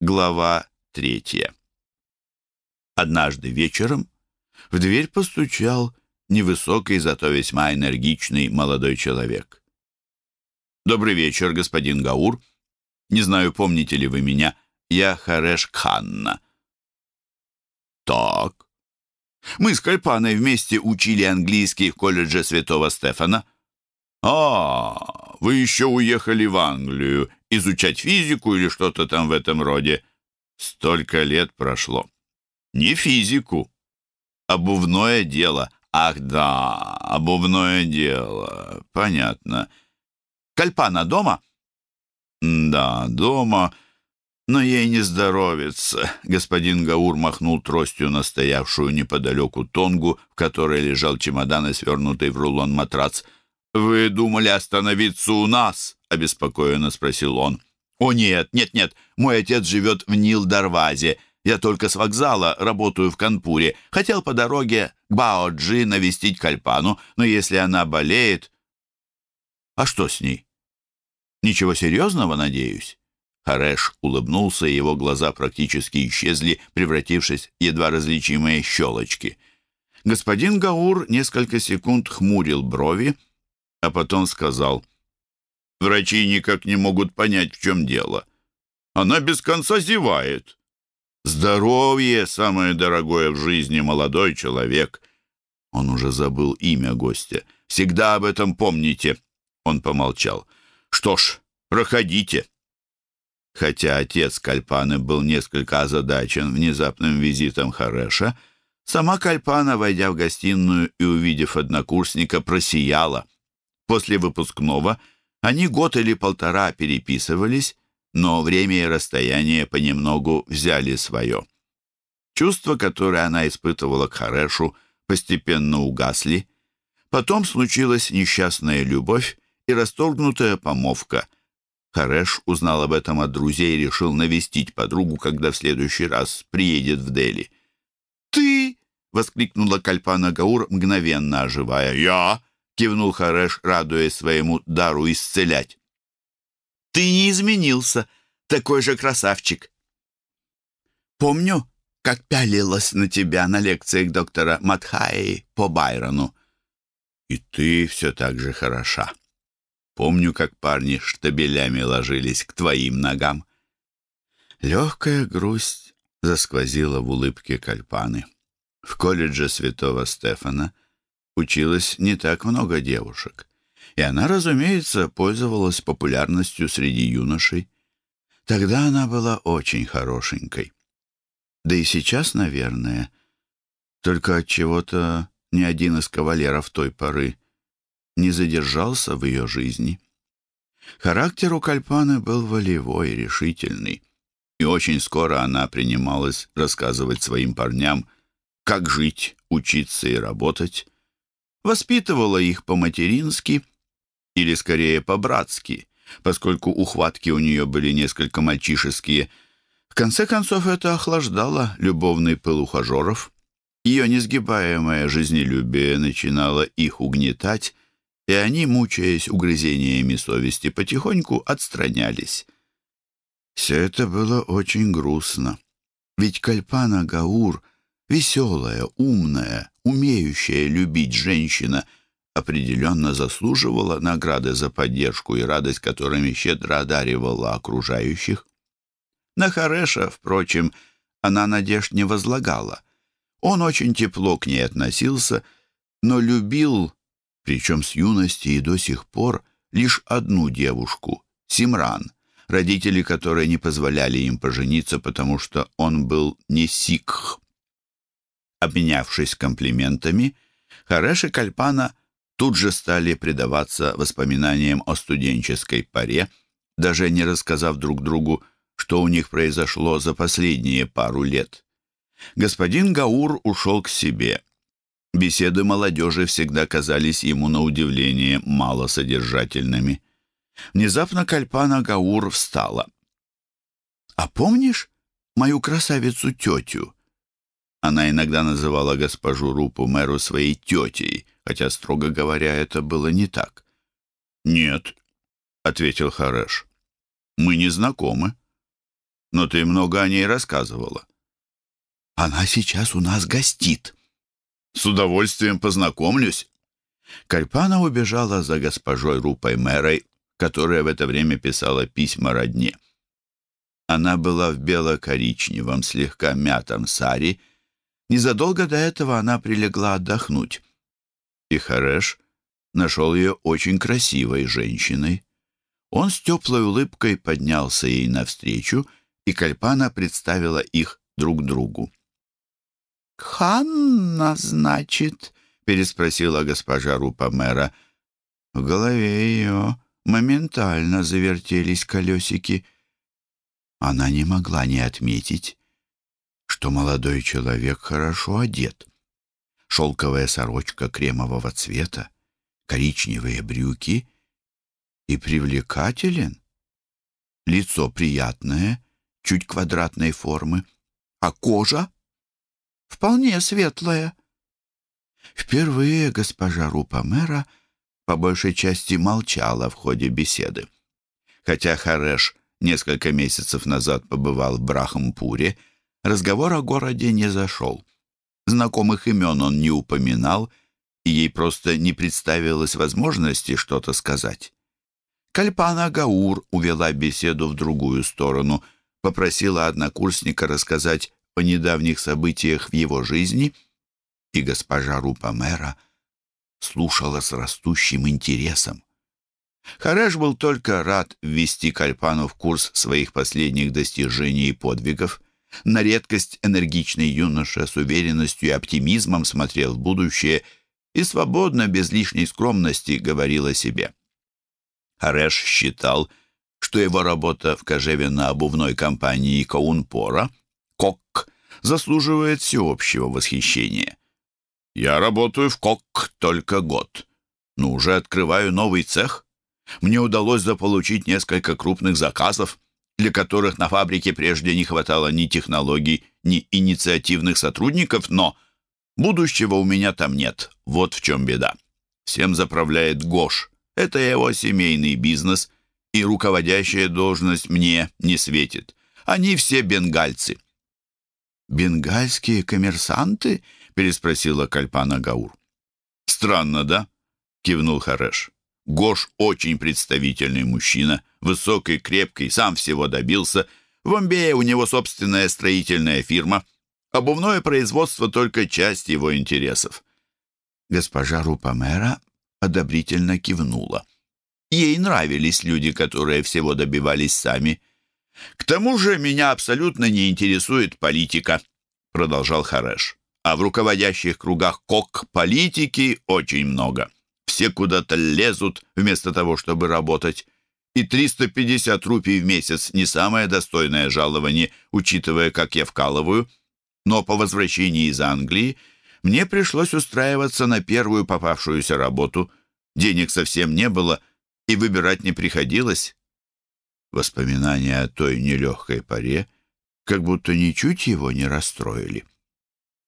Глава третья. Однажды вечером в дверь постучал невысокий, зато весьма энергичный молодой человек. «Добрый вечер, господин Гаур. Не знаю, помните ли вы меня. Я Хареш Кханна». «Так. Мы с Кальпаной вместе учили английский в колледже Святого Стефана». «А, вы еще уехали в Англию изучать физику или что-то там в этом роде. Столько лет прошло. Не физику. Обувное дело. Ах да, обувное дело. Понятно. Кальпана дома? Да, дома. Но ей не здоровится. Господин Гаур махнул тростью на стоявшую неподалеку тонгу, в которой лежал чемодан и свернутый в рулон матрац. «Вы думали остановиться у нас?» — обеспокоенно спросил он. «О нет, нет, нет, мой отец живет в Нил-Дарвазе. Я только с вокзала работаю в Канпуре. Хотел по дороге к Баоджи навестить Кальпану, но если она болеет...» «А что с ней?» «Ничего серьезного, надеюсь?» Хареш улыбнулся, и его глаза практически исчезли, превратившись в едва различимые щелочки. Господин Гаур несколько секунд хмурил брови, а потом сказал — Врачи никак не могут понять, в чем дело. Она без конца зевает. Здоровье — самое дорогое в жизни, молодой человек. Он уже забыл имя гостя. Всегда об этом помните. Он помолчал. Что ж, проходите. Хотя отец Кальпаны был несколько озадачен внезапным визитом Хареша, сама Кальпана, войдя в гостиную и увидев однокурсника, просияла. После выпускного — они год или полтора переписывались, но время и расстояние понемногу взяли свое. Чувства, которые она испытывала к Харешу, постепенно угасли. Потом случилась несчастная любовь и расторгнутая помолвка. Хареш узнал об этом от друзей и решил навестить подругу, когда в следующий раз приедет в Дели. «Ты!» — воскликнула Кальпана Гаур, мгновенно оживая. «Я!» Кивнул Хареш, радуясь своему дару исцелять. «Ты не изменился, такой же красавчик!» «Помню, как пялилась на тебя на лекциях доктора Матхаи по Байрону. И ты все так же хороша. Помню, как парни штабелями ложились к твоим ногам». Легкая грусть засквозила в улыбке Кальпаны. В колледже святого Стефана — училось не так много девушек, и она, разумеется, пользовалась популярностью среди юношей. Тогда она была очень хорошенькой. Да и сейчас, наверное, только от чего-то ни один из кавалеров той поры не задержался в ее жизни. Характер у Кальпаны был волевой, решительный, и очень скоро она принималась рассказывать своим парням, как жить, учиться и работать, воспитывала их по-матерински или, скорее, по-братски, поскольку ухватки у нее были несколько мальчишеские. В конце концов, это охлаждало любовный пыл ухажеров. Ее несгибаемое жизнелюбие начинало их угнетать, и они, мучаясь угрызениями совести, потихоньку отстранялись. Все это было очень грустно. Ведь Кальпана Гаур — Веселая, умная, умеющая любить женщина определенно заслуживала награды за поддержку и радость, которыми щедро одаривала окружающих. На Хареша, впрочем, она надежд не возлагала. Он очень тепло к ней относился, но любил, причем с юности и до сих пор, лишь одну девушку — Симран, родители которой не позволяли им пожениться, потому что он был не сикх. Обменявшись комплиментами, Хареш и Кальпана тут же стали предаваться воспоминаниям о студенческой паре, даже не рассказав друг другу, что у них произошло за последние пару лет. Господин Гаур ушел к себе. Беседы молодежи всегда казались ему на удивление малосодержательными. Внезапно Кальпана Гаур встала. «А помнишь мою красавицу-тетю?» Она иногда называла госпожу Рупу мэру своей тетей, хотя, строго говоря, это было не так. «Нет», — ответил Хареш, — «мы не знакомы». но ты много о ней рассказывала». «Она сейчас у нас гостит». «С удовольствием познакомлюсь». Кальпана убежала за госпожой Рупой Мэрой, которая в это время писала письма родне. Она была в бело-коричневом, слегка мятом саре. Незадолго до этого она прилегла отдохнуть. И Хареш нашел ее очень красивой женщиной. Он с теплой улыбкой поднялся ей навстречу, и Кальпана представила их друг другу. «Ханна, значит?» — переспросила госпожа Рупа-мэра. В голове ее моментально завертелись колесики. Она не могла не отметить, что молодой человек хорошо одет. Шелковая сорочка кремового цвета, коричневые брюки и привлекателен. Лицо приятное, чуть квадратной формы, а кожа вполне светлая. Впервые госпожа Рупа-мэра по большей части молчала в ходе беседы. Хотя Хареш несколько месяцев назад побывал в Брахампуре, разговор о городе не зашел. Знакомых имен он не упоминал, и ей просто не представилось возможности что-то сказать. Кальпана Гаур увела беседу в другую сторону, попросила однокурсника рассказать о недавних событиях в его жизни, и госпожа Рупа-мэра слушала с растущим интересом. Хареш был только рад ввести Кальпану в курс своих последних достижений и подвигов. На редкость энергичный юноша с уверенностью и оптимизмом смотрел в будущее и свободно, без лишней скромности, говорил о себе. Хареш считал, что его работа в кожевенно-обувной компании Каунпора «Кок» заслуживает всеобщего восхищения. «Я работаю в КОК только год, но уже открываю новый цех. Мне удалось заполучить несколько крупных заказов, для которых на фабрике прежде не хватало ни технологий, ни инициативных сотрудников, но будущего у меня там нет. Вот в чем беда. Всем заправляет Гош. Это его семейный бизнес, и руководящая должность мне не светит. Они все бенгальцы. «Бенгальские коммерсанты?» — переспросила Кальпана Гаур. «Странно, да?» — кивнул Хареш. Гош очень представительный мужчина, высокий, крепкий, сам всего добился. В Бомбее у него собственная строительная фирма. Обувное производство — только часть его интересов. Госпожа Рупамера одобрительно кивнула. Ей нравились люди, которые всего добивались сами. «К тому же меня абсолютно не интересует политика», — продолжал Хареш. «А в руководящих кругах КОК политики очень много». Все куда-то лезут вместо того, чтобы работать. И 350 рупий в месяц не самое достойное жалование, учитывая, как я вкалываю. Но по возвращении из Англии мне пришлось устраиваться на первую попавшуюся работу. Денег совсем не было, и выбирать не приходилось. Воспоминания о той нелегкой паре как будто ничуть его не расстроили.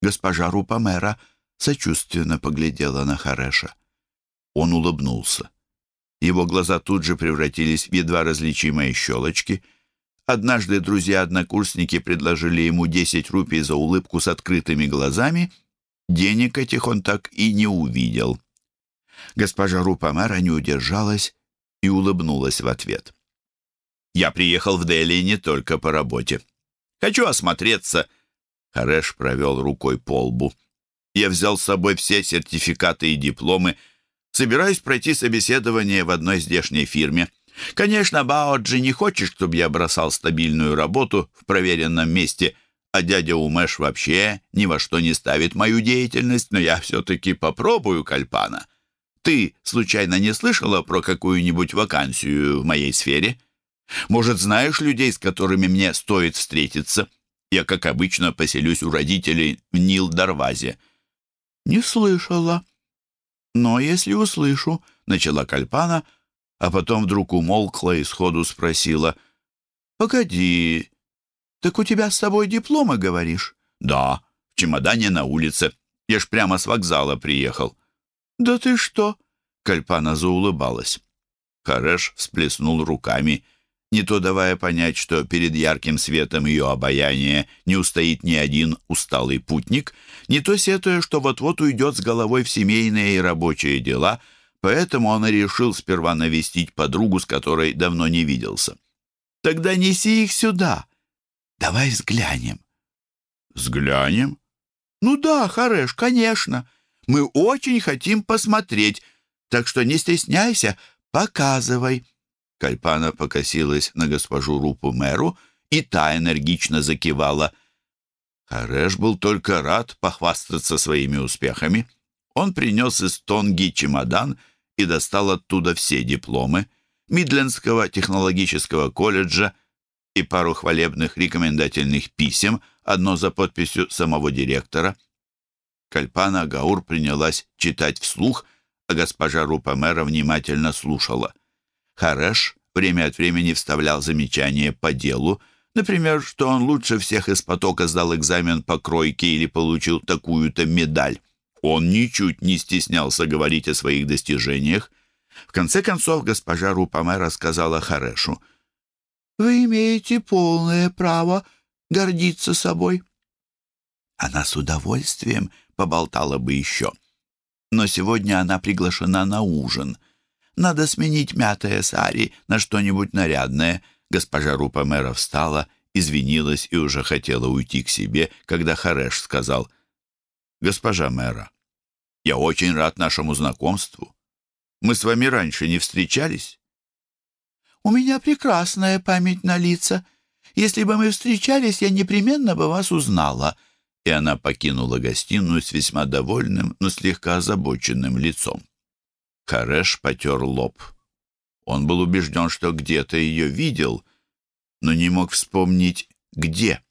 Госпожа Рупамера сочувственно поглядела на Хареша. Он улыбнулся. Его глаза тут же превратились в едва различимые щелочки. Однажды друзья-однокурсники предложили ему 10 рупий за улыбку с открытыми глазами. Денег этих он так и не увидел. Госпожа Рупамара не удержалась и улыбнулась в ответ. «Я приехал в Дели не только по работе. Хочу осмотреться». Хареш провел рукой по лбу. «Я взял с собой все сертификаты и дипломы, Собираюсь пройти собеседование в одной здешней фирме. Конечно, Баоджи не хочет, чтобы я бросал стабильную работу в проверенном месте, а дядя Умеш вообще ни во что не ставит мою деятельность, но я все-таки попробую Кальпана. Ты, случайно, не слышала про какую-нибудь вакансию в моей сфере? Может, знаешь людей, с которыми мне стоит встретиться? Я, как обычно, поселюсь у родителей в Нил-Дарвазе». «Не слышала», «Но если услышу», — начала Кальпана, а потом вдруг умолкла и сходу спросила. «Погоди, так у тебя с собой дипломы, говоришь?» «Да, в чемодане на улице. Я ж прямо с вокзала приехал». «Да ты что?» — Кальпана заулыбалась. Хареш всплеснул руками не то давая понять, что перед ярким светом ее обаяния не устоит ни один усталый путник, не то сетуя, что вот-вот уйдет с головой в семейные и рабочие дела, поэтому он и решил сперва навестить подругу, с которой давно не виделся. «Тогда неси их сюда. Давай взглянем». «Взглянем?» «Ну да, Хареш, конечно. Мы очень хотим посмотреть, так что не стесняйся, показывай». Кальпана покосилась на госпожу Рупу мэру, и та энергично закивала. Хареш был только рад похвастаться своими успехами. Он принес из Тонги чемодан и достал оттуда все дипломы Мидлендского технологического колледжа и пару хвалебных рекомендательных писем, одно за подписью самого директора. Кальпана Гаур принялась читать вслух, а госпожа Рупа мэра внимательно слушала. Хареш время от времени вставлял замечания по делу, например, что он лучше всех из потока сдал экзамен по кройке или получил такую-то медаль. Он ничуть не стеснялся говорить о своих достижениях. В конце концов, госпожа Рупаме рассказала Харешу. «Вы имеете полное право гордиться собой». Она с удовольствием поболтала бы еще. Но сегодня она приглашена на ужин — надо сменить мятое сари на что-нибудь нарядное. Госпожа Рупа мэра встала, извинилась и уже хотела уйти к себе, когда Хареш сказал, «Госпожа мэра, я очень рад нашему знакомству. Мы с вами раньше не встречались?» «У меня прекрасная память на лица. Если бы мы встречались, я непременно бы вас узнала». И она покинула гостиную с весьма довольным, но слегка озабоченным лицом. Кареш потер лоб. Он был убежден, что где-то ее видел, но не мог вспомнить, где.